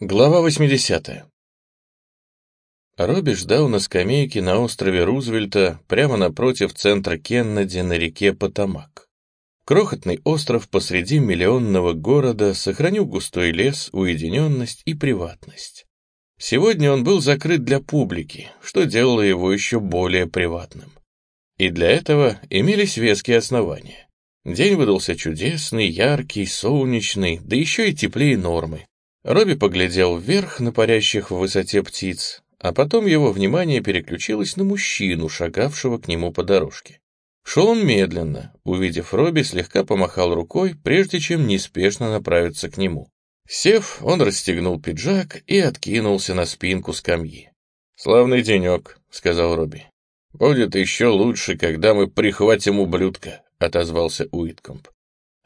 Глава 80. Робби ждал на скамейке на острове Рузвельта прямо напротив центра Кеннеди на реке Потамак. Крохотный остров посреди миллионного города сохранил густой лес, уединенность и приватность. Сегодня он был закрыт для публики, что делало его еще более приватным. И для этого имелись веские основания. День выдался чудесный, яркий, солнечный, да еще и теплее нормы. Робби поглядел вверх на парящих в высоте птиц, а потом его внимание переключилось на мужчину, шагавшего к нему по дорожке. Шел он медленно, увидев Робби, слегка помахал рукой, прежде чем неспешно направиться к нему. Сев, он расстегнул пиджак и откинулся на спинку скамьи. «Славный денек», — сказал Робби. «Будет еще лучше, когда мы прихватим ублюдка», — отозвался Уиткомп.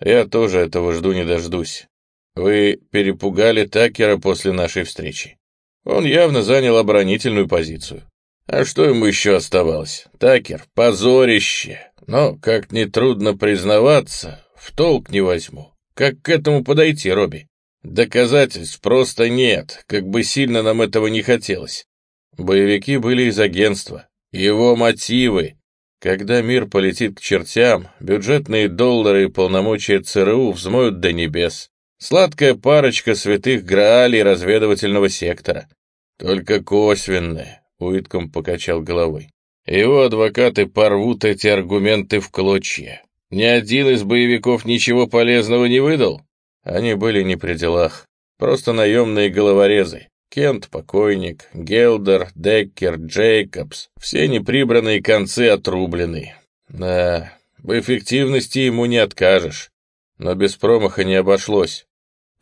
«Я тоже этого жду не дождусь. Вы перепугали Такера после нашей встречи. Он явно занял оборонительную позицию. А что ему еще оставалось? Такер — позорище. Но, как нетрудно признаваться, в толк не возьму. Как к этому подойти, Робби? Доказательств просто нет, как бы сильно нам этого не хотелось. Боевики были из агентства. Его мотивы. Когда мир полетит к чертям, бюджетные доллары и полномочия ЦРУ взмоют до небес. Сладкая парочка святых Граалей разведывательного сектора. Только косвенная, Уитком покачал головой. Его адвокаты порвут эти аргументы в клочья. Ни один из боевиков ничего полезного не выдал. Они были не при делах. Просто наемные головорезы. Кент покойник, Гелдер, Деккер, Джейкобс. Все неприбранные концы отрублены. Да, в эффективности ему не откажешь. Но без промаха не обошлось.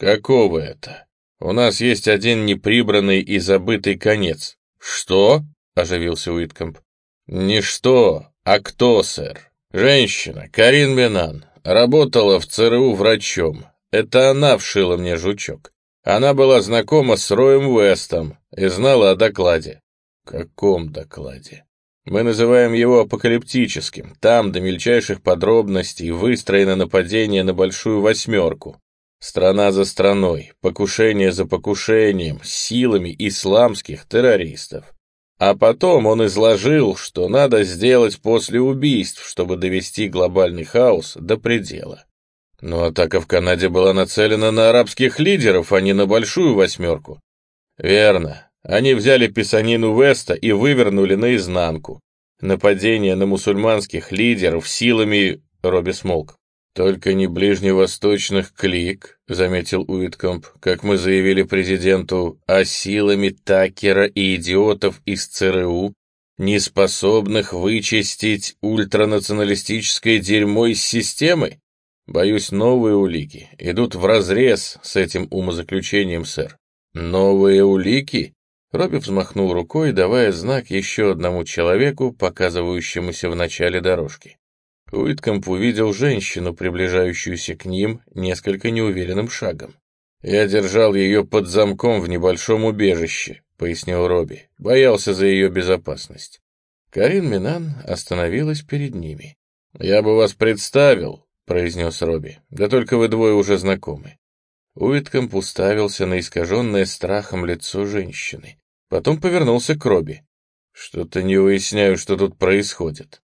«Какого это? У нас есть один неприбранный и забытый конец». «Что?» — оживился Уиткомп. «Не что, а кто, сэр? Женщина, Карин Бенан, работала в ЦРУ врачом. Это она вшила мне жучок. Она была знакома с Роем Уэстом и знала о докладе». «Каком докладе?» Мы называем его апокалиптическим. Там до мельчайших подробностей выстроено нападение на Большую Восьмерку. Страна за страной, покушение за покушением, силами исламских террористов. А потом он изложил, что надо сделать после убийств, чтобы довести глобальный хаос до предела. Но атака в Канаде была нацелена на арабских лидеров, а не на большую восьмерку. Верно. Они взяли писанину Веста и вывернули наизнанку. Нападение на мусульманских лидеров силами... Робби смолк. «Только не ближневосточных клик», — заметил Уиткомп, «как мы заявили президенту, а силами Такера и идиотов из ЦРУ, не способных вычистить ультранационалистическое дерьмо из системы? Боюсь, новые улики идут вразрез с этим умозаключением, сэр». «Новые улики?» Робби взмахнул рукой, давая знак еще одному человеку, показывающемуся в начале дорожки. Уиткомп увидел женщину, приближающуюся к ним несколько неуверенным шагом. «Я держал ее под замком в небольшом убежище», — пояснил Робби. «Боялся за ее безопасность». Карин Минан остановилась перед ними. «Я бы вас представил», — произнес Робби. «Да только вы двое уже знакомы». Уиткомп уставился на искаженное страхом лицо женщины. Потом повернулся к Робби. «Что-то не выясняю, что тут происходит.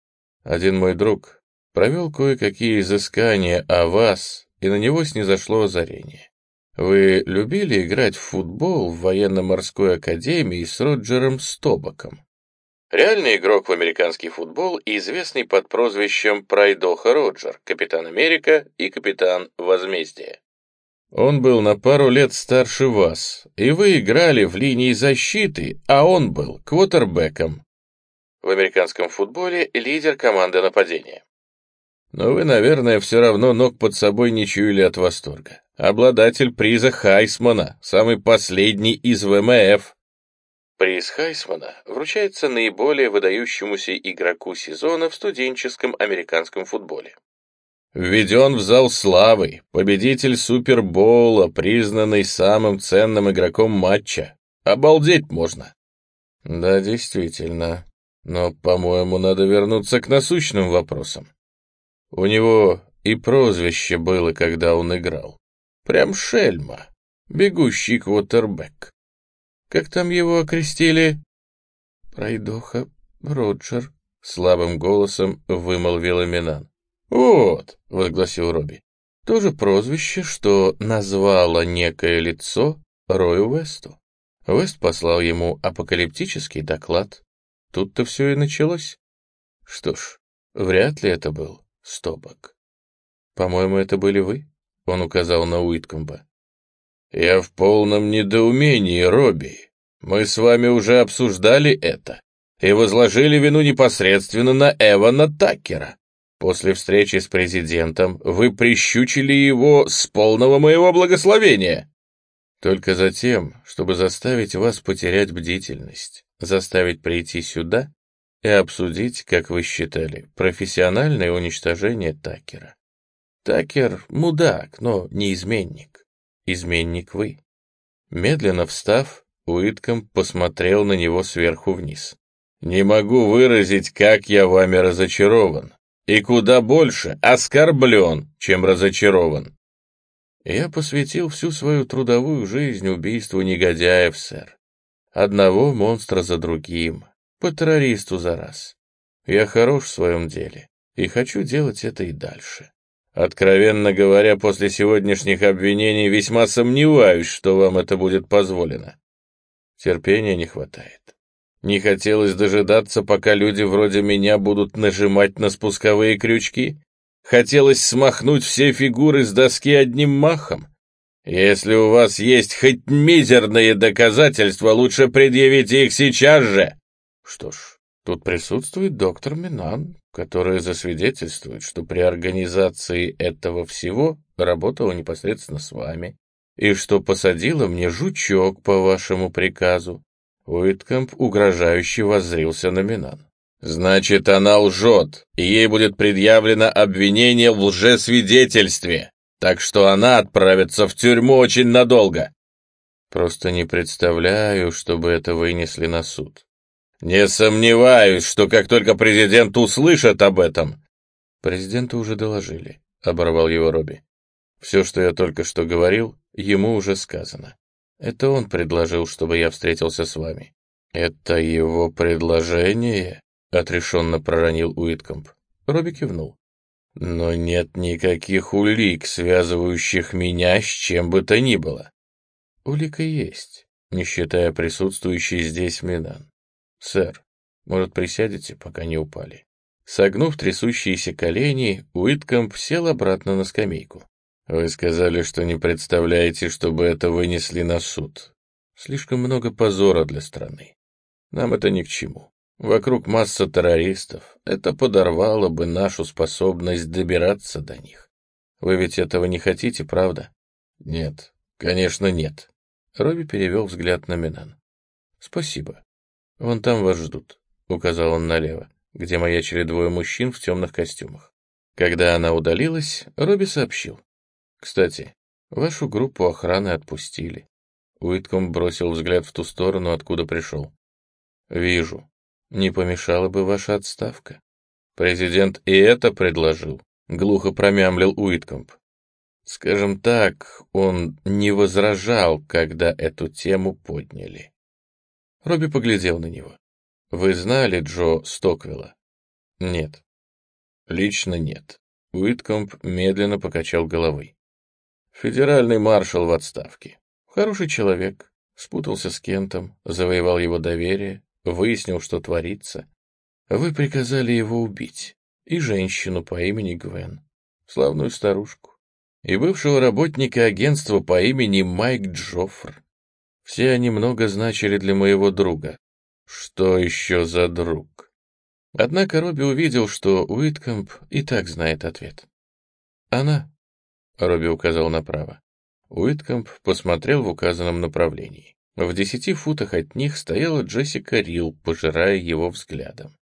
Один мой друг провел кое-какие изыскания о вас, и на него снизошло озарение. Вы любили играть в футбол в военно-морской академии с Роджером Стобаком? Реальный игрок в американский футбол известный под прозвищем Прайдоха Роджер, капитан Америка и капитан Возмездия. Он был на пару лет старше вас, и вы играли в линии защиты, а он был квотербеком. В американском футболе лидер команды нападения. Но вы, наверное, все равно ног под собой не чуяли от восторга. Обладатель приза Хайсмана, самый последний из ВМФ. Приз Хайсмана вручается наиболее выдающемуся игроку сезона в студенческом американском футболе. Введен в зал славы, победитель Супербоула, признанный самым ценным игроком матча. Обалдеть можно. Да, действительно. Но, по-моему, надо вернуться к насущным вопросам. У него и прозвище было, когда он играл. Прям шельма. бегущий квотербек. Как там его окрестили? Пройдоха Роджер, слабым голосом вымолвила Минан. Вот, возгласил Робби. То же прозвище, что назвало некое лицо Рою Весту. Вест послал ему апокалиптический доклад. Тут-то все и началось. Что ж, вряд ли это был Стобок. По-моему, это были вы, он указал на Уиткомба. Я в полном недоумении, Робби. Мы с вами уже обсуждали это и возложили вину непосредственно на Эвана Таккера. После встречи с президентом вы прищучили его с полного моего благословения. Только затем, чтобы заставить вас потерять бдительность, заставить прийти сюда и обсудить, как вы считали, профессиональное уничтожение Такера. Такер — мудак, но не изменник. Изменник вы. Медленно встав, Уитком посмотрел на него сверху вниз. «Не могу выразить, как я вами разочарован и куда больше оскорблен, чем разочарован. Я посвятил всю свою трудовую жизнь убийству негодяев, сэр. Одного монстра за другим, по террористу за раз. Я хорош в своем деле и хочу делать это и дальше. Откровенно говоря, после сегодняшних обвинений весьма сомневаюсь, что вам это будет позволено. Терпения не хватает. Не хотелось дожидаться, пока люди вроде меня будут нажимать на спусковые крючки. Хотелось смахнуть все фигуры с доски одним махом. Если у вас есть хоть мизерные доказательства, лучше предъявите их сейчас же. Что ж, тут присутствует доктор Минан, который засвидетельствует, что при организации этого всего работала непосредственно с вами, и что посадила мне жучок по вашему приказу. Уиткомп угрожающе воззрился на Минан. «Значит, она лжет, и ей будет предъявлено обвинение в лжесвидетельстве, так что она отправится в тюрьму очень надолго». «Просто не представляю, чтобы это вынесли на суд». «Не сомневаюсь, что как только президент услышит об этом...» «Президенту уже доложили», — оборвал его Робби. «Все, что я только что говорил, ему уже сказано. Это он предложил, чтобы я встретился с вами». «Это его предложение?» — отрешенно проронил Уиткомп. Робби кивнул. «Но нет никаких улик, связывающих меня с чем бы то ни было». «Улика есть, не считая присутствующей здесь Минан. Сэр, может, присядете, пока не упали?» Согнув трясущиеся колени, Уиткомп сел обратно на скамейку. Вы сказали, что не представляете, чтобы это вынесли на суд. Слишком много позора для страны. Нам это ни к чему. Вокруг масса террористов. Это подорвало бы нашу способность добираться до них. Вы ведь этого не хотите, правда? Нет, конечно, нет. Робби перевел взгляд на Минан. Спасибо. Вон там вас ждут, указал он налево, где маячили двое мужчин в темных костюмах. Когда она удалилась, Робби сообщил. Кстати, вашу группу охраны отпустили. Уитком бросил взгляд в ту сторону, откуда пришел. Вижу. Не помешала бы ваша отставка. Президент и это предложил, глухо промямлил Уиткомп. Скажем так, он не возражал, когда эту тему подняли. Робби поглядел на него. Вы знали Джо Стоквилла? Нет. Лично нет. Уиткомп медленно покачал головой. Федеральный маршал в отставке. Хороший человек. Спутался с Кентом, завоевал его доверие, выяснил, что творится. Вы приказали его убить. И женщину по имени Гвен. Славную старушку. И бывшего работника агентства по имени Майк Джоффр. Все они много значили для моего друга. Что еще за друг? Однако Робби увидел, что Уиткомп и так знает ответ. Она Робби указал направо. Уиткомп посмотрел в указанном направлении. В десяти футах от них стояла Джессика Рил, пожирая его взглядом.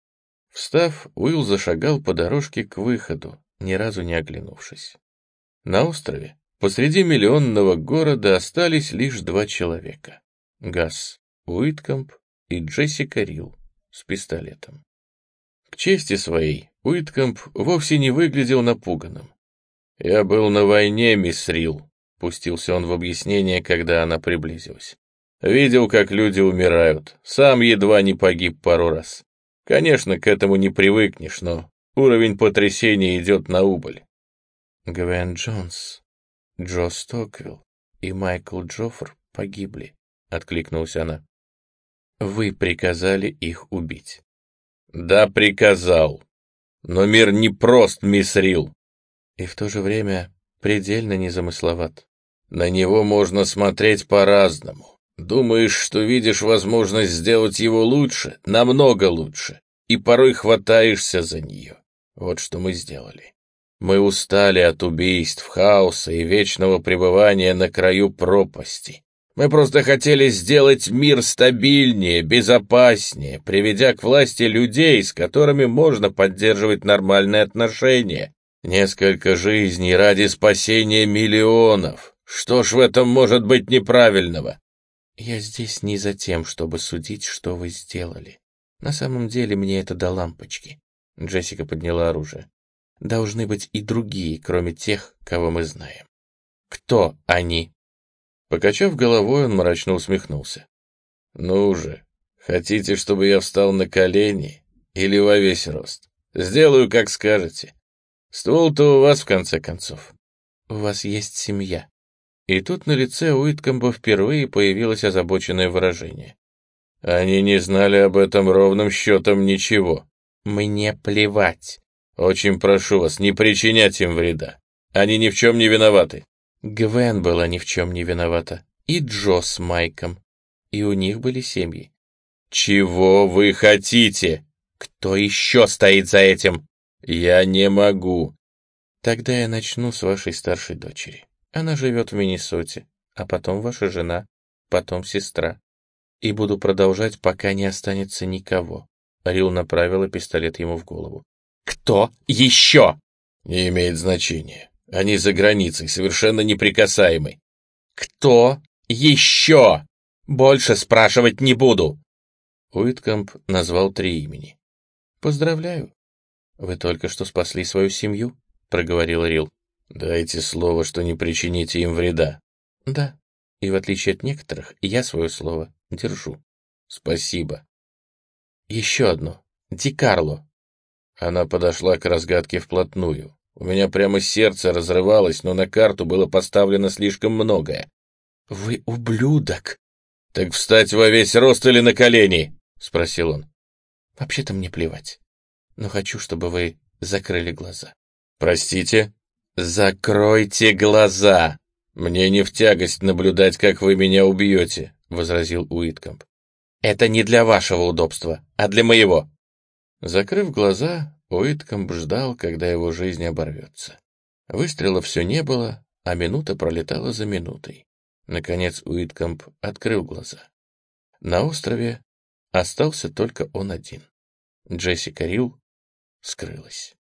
Встав, Уилл зашагал по дорожке к выходу, ни разу не оглянувшись. На острове, посреди миллионного города, остались лишь два человека. Газ, Уиткомп и Джессика Рил с пистолетом. К чести своей, Уиткомп вовсе не выглядел напуганным. «Я был на войне, мисс Рил», — пустился он в объяснение, когда она приблизилась. «Видел, как люди умирают. Сам едва не погиб пару раз. Конечно, к этому не привыкнешь, но уровень потрясения идет на убыль». Гвен Джонс, Джо Стоквилл и Майкл Джоффр погибли, — откликнулась она. Вы приказали их убить. Да, приказал. Но мир не прост, мисс Рил. И в то же время предельно незамысловат. На него можно смотреть по-разному. Думаешь, что видишь возможность сделать его лучше, намного лучше, и порой хватаешься за нее. Вот что мы сделали. Мы устали от убийств, хаоса и вечного пребывания на краю пропасти. Мы просто хотели сделать мир стабильнее, безопаснее, приведя к власти людей, с которыми можно поддерживать нормальные отношения. Несколько жизней ради спасения миллионов. Что ж в этом может быть неправильного? Я здесь не за тем, чтобы судить, что вы сделали. На самом деле мне это до лампочки. Джессика подняла оружие. Должны быть и другие, кроме тех, кого мы знаем. Кто они? Покачав головой, он мрачно усмехнулся. «Ну же, хотите, чтобы я встал на колени или во весь рост? Сделаю, как скажете. Ствол-то у вас, в конце концов. У вас есть семья». И тут на лице Уиткомба впервые появилось озабоченное выражение. Они не знали об этом ровным счетом ничего. «Мне плевать». «Очень прошу вас, не причинять им вреда. Они ни в чем не виноваты». Гвен была ни в чем не виновата. И Джо с Майком. И у них были семьи. «Чего вы хотите? Кто еще стоит за этим?» «Я не могу». «Тогда я начну с вашей старшей дочери. Она живет в Миннесоте, а потом ваша жена, потом сестра. И буду продолжать, пока не останется никого». Рил направила пистолет ему в голову. «Кто еще?» «Не имеет значения. Они за границей, совершенно неприкасаемы. Кто еще? Больше спрашивать не буду. Уиткомп назвал три имени. Поздравляю. Вы только что спасли свою семью, проговорил Рил. Дайте слово, что не причините им вреда. Да. И в отличие от некоторых, я свое слово держу. Спасибо. Еще одно. Ди Карло. Она подошла к разгадке вплотную. У меня прямо сердце разрывалось, но на карту было поставлено слишком многое. — Вы ублюдок! — Так встать во весь рост или на колени? — спросил он. — Вообще-то мне плевать. Но хочу, чтобы вы закрыли глаза. — Простите? — Закройте глаза! — Мне не в тягость наблюдать, как вы меня убьете, — возразил Уиткомп. — Это не для вашего удобства, а для моего. Закрыв глаза, Уиткомб ждал, когда его жизнь оборвется. Выстрела все не было, а минута пролетала за минутой. Наконец Уиткомб открыл глаза. На острове остался только он один. Джессика Рил скрылась.